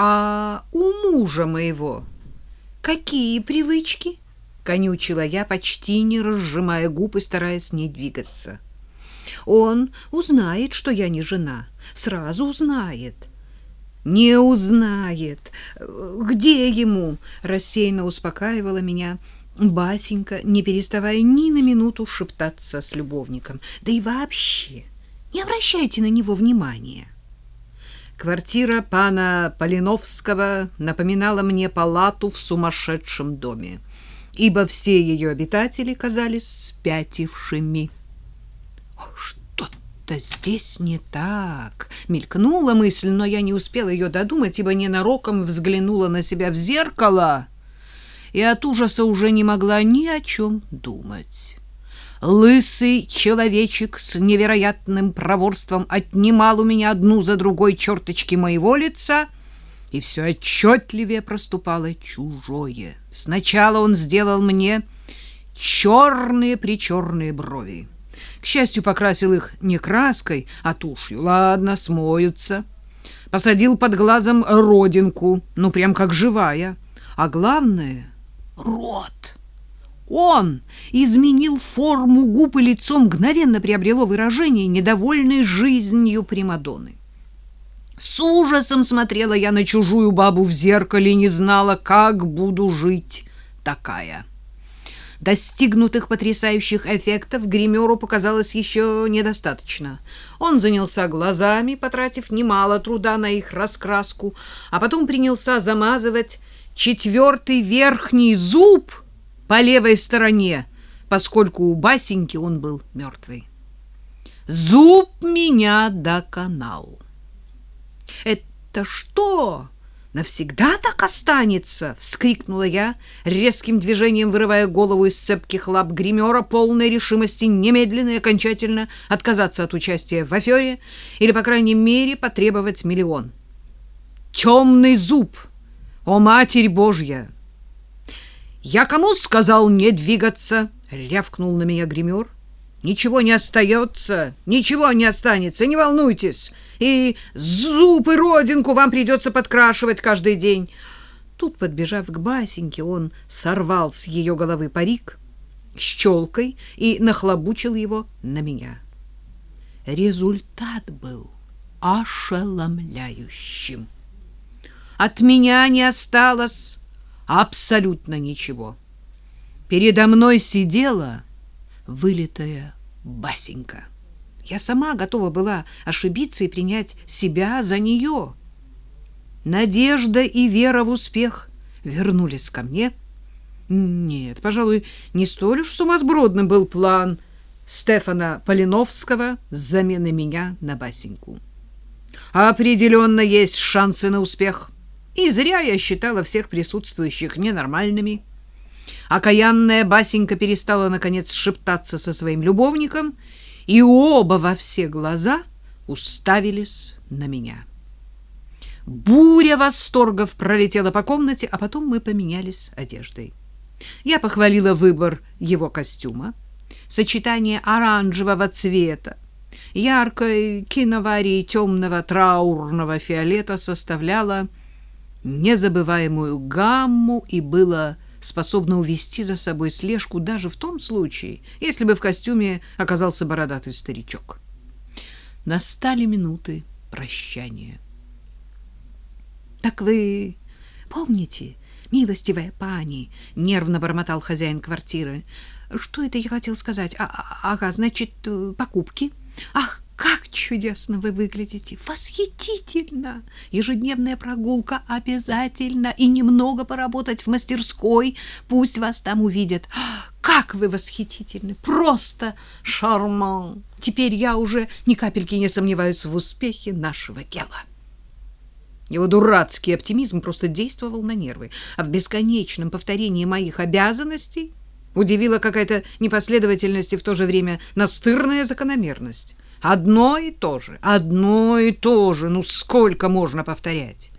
А у мужа моего какие привычки? конючила я, почти не разжимая губ и стараясь не двигаться. Он узнает, что я не жена, сразу узнает. Не узнает. Где ему? рассеянно успокаивала меня Басенька, не переставая ни на минуту шептаться с любовником. Да и вообще, не обращайте на него внимания. Квартира пана Полиновского напоминала мне палату в сумасшедшем доме, ибо все ее обитатели казались спятившими. Что-то здесь не так. Мелькнула мысль, но я не успела ее додумать, ибо ненароком взглянула на себя в зеркало и от ужаса уже не могла ни о чем думать. Лысый человечек с невероятным проворством отнимал у меня одну за другой черточки моего лица, и все отчетливее проступало чужое. Сначала он сделал мне черные-причерные брови. К счастью, покрасил их не краской, а тушью. Ладно, смоются. Посадил под глазом родинку, ну прям как живая. А главное — рот. Он изменил форму губ и лицо мгновенно приобрело выражение недовольной жизнью Примадонны. С ужасом смотрела я на чужую бабу в зеркале и не знала, как буду жить такая. Достигнутых потрясающих эффектов гримеру показалось еще недостаточно. Он занялся глазами, потратив немало труда на их раскраску, а потом принялся замазывать четвертый верхний зуб — по левой стороне, поскольку у Басеньки он был мертвый. Зуб меня доконал. Это что? Навсегда так останется, вскрикнула я, резким движением вырывая голову из цепких лап гримера, полной решимости немедленно и окончательно отказаться от участия в афере или, по крайней мере, потребовать миллион. Темный зуб! О, Матерь Божья! Я кому сказал не двигаться? рявкнул на меня гример. Ничего не остается, ничего не останется, не волнуйтесь. И зуб и родинку вам придется подкрашивать каждый день. Тут, подбежав к Басеньке, он сорвал с ее головы парик с и нахлобучил его на меня. Результат был ошеломляющим. От меня не осталось абсолютно ничего. Передо мной сидела вылитая Басенька. Я сама готова была ошибиться и принять себя за нее. Надежда и вера в успех вернулись ко мне. Нет, пожалуй, не столь уж сумасбродным был план Стефана Полиновского с заменой меня на Басеньку. Определенно есть шансы на успех. И зря я считала всех присутствующих ненормальными. Окаянная Басенька перестала, наконец, шептаться со своим любовником, и оба во все глаза уставились на меня. Буря восторгов пролетела по комнате, а потом мы поменялись одеждой. Я похвалила выбор его костюма. Сочетание оранжевого цвета, яркой киноварии темного траурного фиолета составляло незабываемую гамму и было способно увести за собой слежку даже в том случае, если бы в костюме оказался бородатый старичок. Настали минуты прощания. Так вы помните, милостивая пани, нервно бормотал хозяин квартиры. Что это я хотел сказать? А, а ага, значит, покупки. Ах, чудесно вы выглядите! Восхитительно! Ежедневная прогулка обязательно и немного поработать в мастерской. Пусть вас там увидят. Как вы восхитительны! Просто шарман! Теперь я уже ни капельки не сомневаюсь в успехе нашего дела. Его дурацкий оптимизм просто действовал на нервы, а в бесконечном повторении моих обязанностей удивила какая-то непоследовательность и в то же время настырная закономерность. Одно и то же, одно и то же. Ну сколько можно повторять?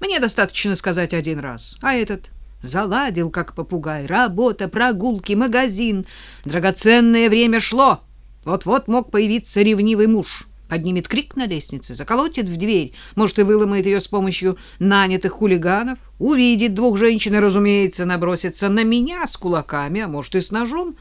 Мне достаточно сказать один раз. А этот заладил как попугай. Работа, прогулки, магазин. Драгоценное время шло. Вот-вот мог появиться ревнивый муж. поднимет крик на лестнице, заколотит в дверь, может, и выломает ее с помощью нанятых хулиганов, увидит двух женщин и, разумеется, набросится на меня с кулаками, а может, и с ножом.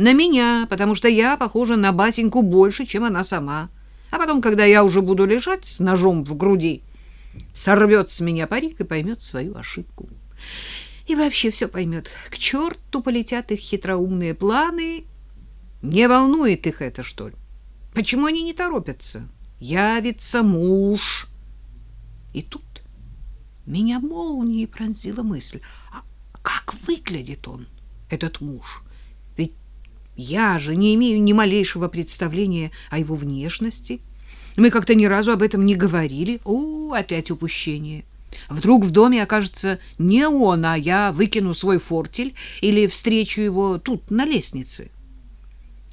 На меня, потому что я похожа на Басеньку больше, чем она сама. А потом, когда я уже буду лежать с ножом в груди, сорвет с меня парик и поймет свою ошибку. И вообще все поймет. К черту полетят их хитроумные планы. Не волнует их это, что ли? Почему они не торопятся? Явится муж. И тут меня молнией пронзила мысль. А как выглядит он, этот муж? Я же не имею ни малейшего представления о его внешности. Мы как-то ни разу об этом не говорили. О, опять упущение. Вдруг в доме окажется не он, а я выкину свой фортель или встречу его тут, на лестнице.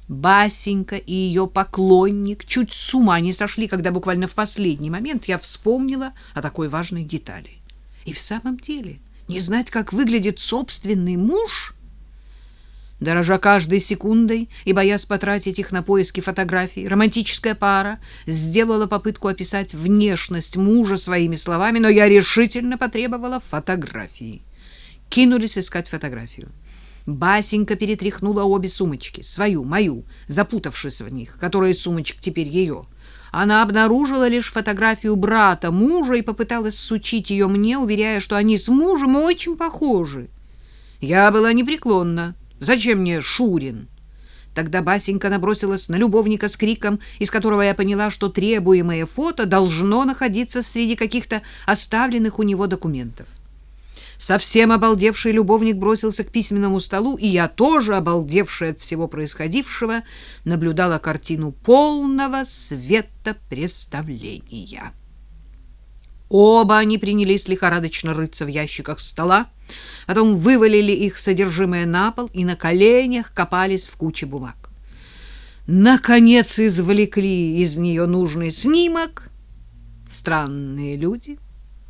Басенька и ее поклонник чуть с ума не сошли, когда буквально в последний момент я вспомнила о такой важной детали. И в самом деле, не знать, как выглядит собственный муж... Дорожа каждой секундой и боясь потратить их на поиски фотографий, романтическая пара сделала попытку описать внешность мужа своими словами, но я решительно потребовала фотографии. Кинулись искать фотографию. Басенька перетряхнула обе сумочки, свою, мою, запутавшись в них, которая сумочек теперь ее. Она обнаружила лишь фотографию брата мужа и попыталась сучить ее мне, уверяя, что они с мужем очень похожи. Я была непреклонна. Зачем мне Шурин? Тогда Басенька набросилась на любовника с криком, из которого я поняла, что требуемое фото должно находиться среди каких-то оставленных у него документов. Совсем обалдевший любовник бросился к письменному столу, и я тоже, обалдевшая от всего происходившего, наблюдала картину полного светопреставления. Оба они принялись лихорадочно рыться в ящиках стола, потом вывалили их содержимое на пол и на коленях копались в куче бумаг. Наконец извлекли из нее нужный снимок. Странные люди,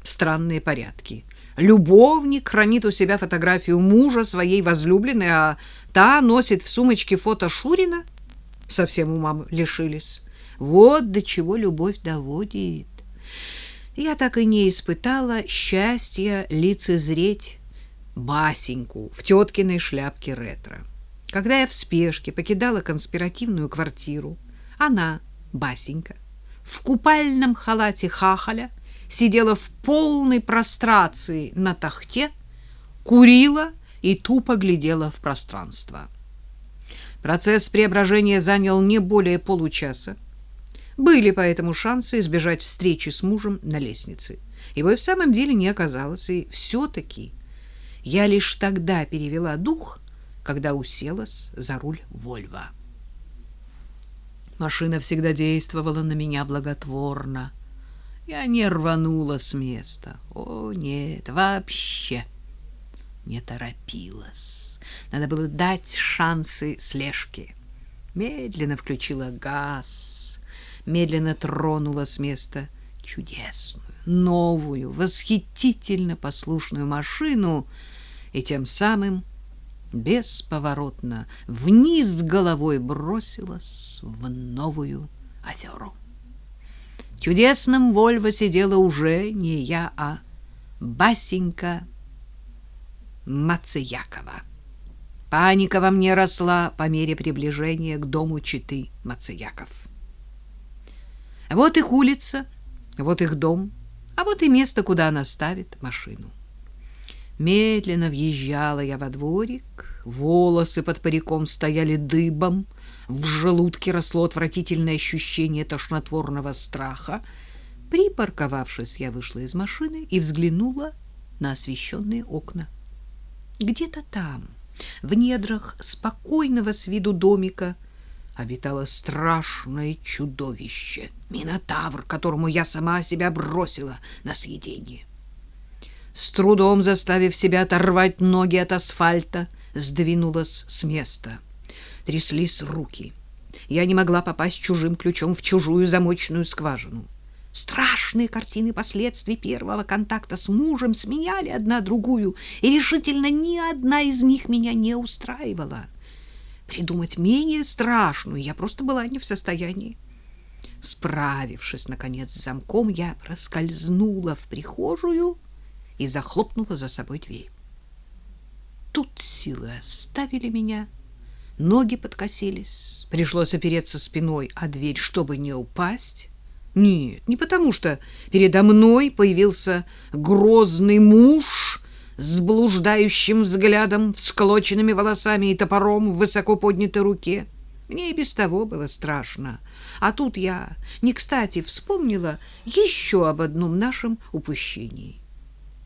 странные порядки — Любовник хранит у себя фотографию мужа своей возлюбленной, а та носит в сумочке фото Шурина? Совсем умам лишились. Вот до чего любовь доводит. Я так и не испытала счастья лицезреть Басеньку в теткиной шляпке ретро. Когда я в спешке покидала конспиративную квартиру, она, Басенька, в купальном халате хахаля сидела в полной прострации на тахте, курила и тупо глядела в пространство. Процесс преображения занял не более получаса. Были поэтому шансы избежать встречи с мужем на лестнице. Его и в самом деле не оказалось, и все-таки я лишь тогда перевела дух, когда уселась за руль Вольва. Машина всегда действовала на меня благотворно. Я не рванула с места. О, нет, вообще не торопилась. Надо было дать шансы слежке. Медленно включила газ, медленно тронула с места чудесную, новую, восхитительно послушную машину и тем самым бесповоротно вниз головой бросилась в новую аферу чудесном Вольво сидела уже не я, а Басенька Мацеякова. Паника во мне росла по мере приближения к дому читы Мацеяков. Вот их улица, вот их дом, а вот и место, куда она ставит машину. Медленно въезжала я во дворик, волосы под париком стояли дыбом, в желудке росло отвратительное ощущение тошнотворного страха. Припарковавшись, я вышла из машины и взглянула на освещенные окна. Где-то там, в недрах спокойного с виду домика, обитало страшное чудовище, минотавр, которому я сама себя бросила на съедение с трудом заставив себя оторвать ноги от асфальта, сдвинулась с места. Тряслись руки. Я не могла попасть чужим ключом в чужую замочную скважину. Страшные картины последствий первого контакта с мужем сменяли одна другую, и решительно ни одна из них меня не устраивала. Придумать менее страшную я просто была не в состоянии. Справившись, наконец, с замком, я проскользнула в прихожую и захлопнула за собой дверь. Тут силы оставили меня, ноги подкосились, пришлось опереться спиной о дверь, чтобы не упасть. Нет, не потому что передо мной появился грозный муж с блуждающим взглядом, всклоченными волосами и топором в высоко поднятой руке. Мне и без того было страшно. А тут я не кстати вспомнила еще об одном нашем упущении.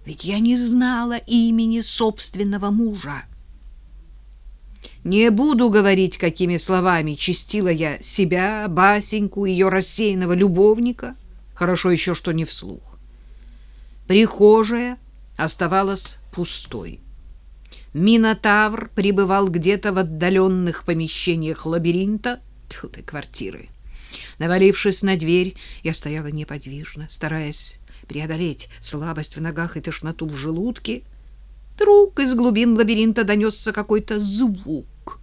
Ведь я не знала имени собственного мужа. Не буду говорить, какими словами чистила я себя, Басеньку, ее рассеянного любовника. Хорошо еще, что не вслух. Прихожая оставалась пустой. Минотавр пребывал где-то в отдаленных помещениях лабиринта, тут и квартиры. Навалившись на дверь, я стояла неподвижно, стараясь преодолеть слабость в ногах и тошноту в желудке. Вдруг из глубин лабиринта донесся какой-то звук.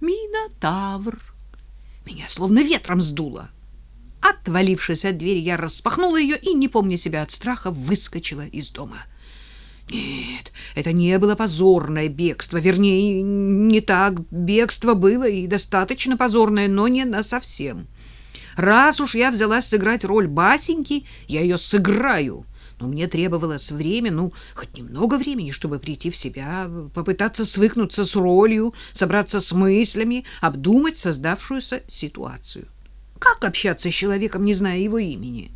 Минотавр. Меня словно ветром сдуло. Отвалившись от двери, я распахнула ее и, не помня себя от страха, выскочила из дома. Нет, это не было позорное бегство, вернее, не так. Бегство было и достаточно позорное, но не на совсем. Раз уж я взялась сыграть роль Басеньки, я ее сыграю. Но мне требовалось время, ну, хоть немного времени, чтобы прийти в себя, попытаться свыкнуться с ролью, собраться с мыслями, обдумать создавшуюся ситуацию. Как общаться с человеком, не зная его имени?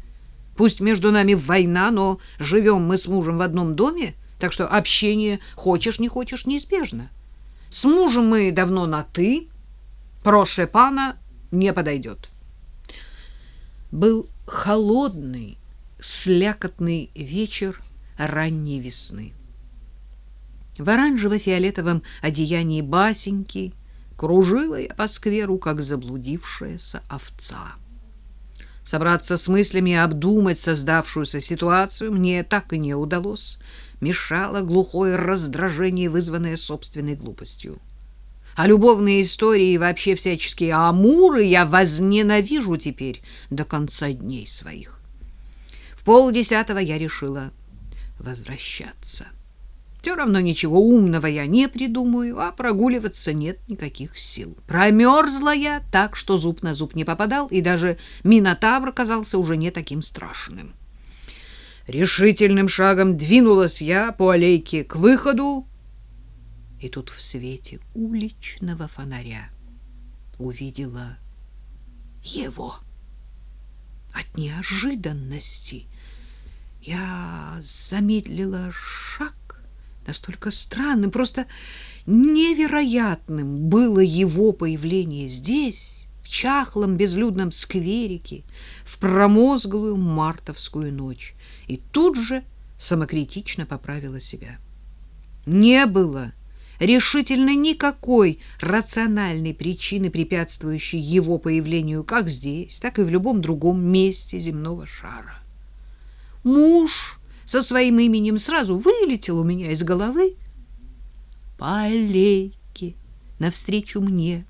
Пусть между нами война, но живем мы с мужем в одном доме, так что общение, хочешь не хочешь, неизбежно. С мужем мы давно на «ты», проше пана не подойдет. Был холодный, слякотный вечер ранней весны. В оранжево-фиолетовом одеянии басеньки кружила я по скверу, как заблудившаяся овца. Собраться с мыслями и обдумать создавшуюся ситуацию мне так и не удалось. Мешало глухое раздражение, вызванное собственной глупостью. А любовные истории и вообще всяческие амуры я возненавижу теперь до конца дней своих. В полдесятого я решила возвращаться. Все равно ничего умного я не придумаю, а прогуливаться нет никаких сил. Промерзла я так, что зуб на зуб не попадал, и даже Минотавр казался уже не таким страшным. Решительным шагом двинулась я по аллейке к выходу, и тут в свете уличного фонаря увидела его. От неожиданности я замедлила шаг Настолько странным, просто невероятным было его появление здесь, в чахлом безлюдном скверике, в промозглую мартовскую ночь, и тут же самокритично поправила себя. Не было решительно никакой рациональной причины, препятствующей его появлению как здесь, так и в любом другом месте земного шара. Муж со своим именем сразу вылетел у меня из головы. По аллейке навстречу мне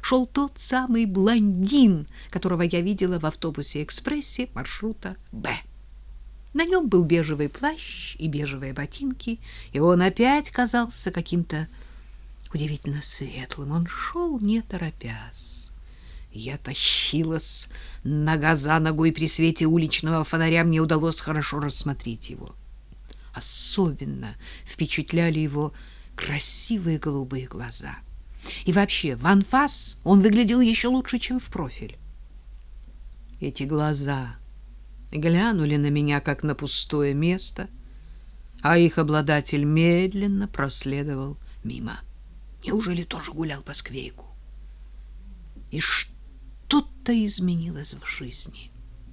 шел тот самый блондин, которого я видела в автобусе-экспрессе маршрута «Б». На нем был бежевый плащ и бежевые ботинки, и он опять казался каким-то удивительно светлым. Он шел не торопясь. Я тащилась нога за ногу, и при свете уличного фонаря мне удалось хорошо рассмотреть его. Особенно впечатляли его красивые голубые глаза. И вообще, в анфас он выглядел еще лучше, чем в профиль. Эти глаза глянули на меня, как на пустое место, а их обладатель медленно проследовал мимо. Неужели тоже гулял по скверику? И что что-то изменилось в жизни.